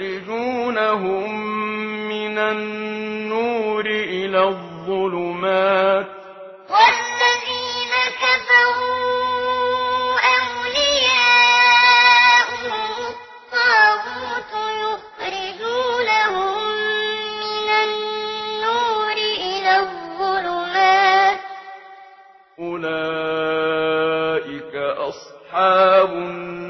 يخرجونهم من النور إلى الظلمات. والذين كفروا أولياءهم الطاغوت يخرجونهم من النور إلى الظلمات. أولئك أصحاب النار.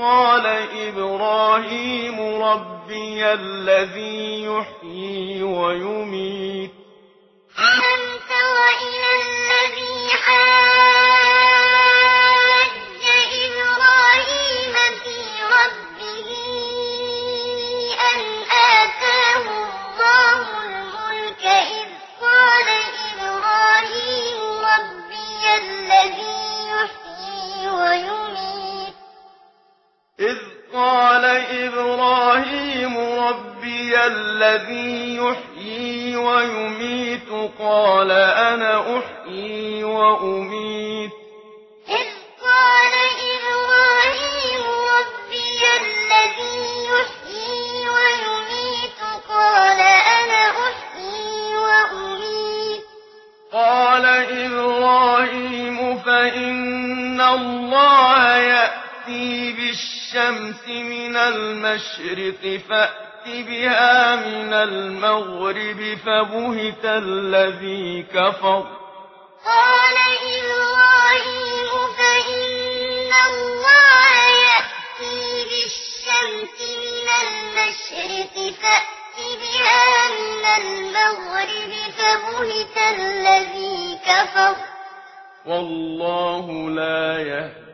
قال إبراهيم ربي الذي يحيي ويميت ألم تر إلى الذي إبراهيم ربي الذي يحيي ويميت قال أنا أحيي وأميت. إذ قال إبراهيم ربي الذي يحيي ويميت قال أنا أحيي وأميت. قال إبراهيم فإن الله يحيي الشمس من المشرق فأت بها من المغرب فبهت الذي كفر. قال إبراهيم فإن الله يأتي بالشمس من المشرق فأت بها من المغرب فبهت الذي كفر. والله لا يهدي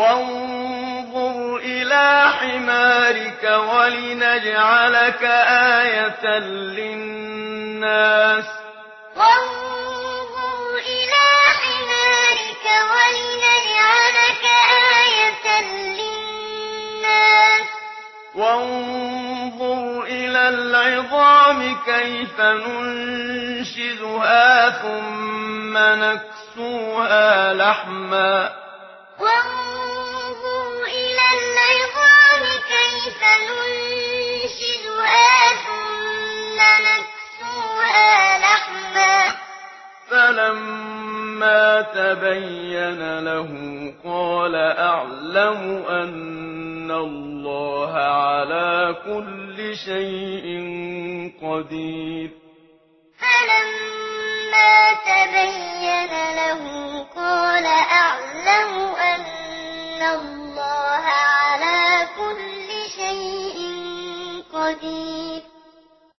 وانظر إلى حمارك ولنجعلك آية للناس. وانظر إلى حمارك ولنجعلك آية للناس. وانظر إلى العظام كيف ننشدها ثم نكسوها لحما. وانظر كيف ننشدها ثم نكسوها لحما. فلما تبين له قال أعلم أن الله على كل شيء قدير. فلما تبين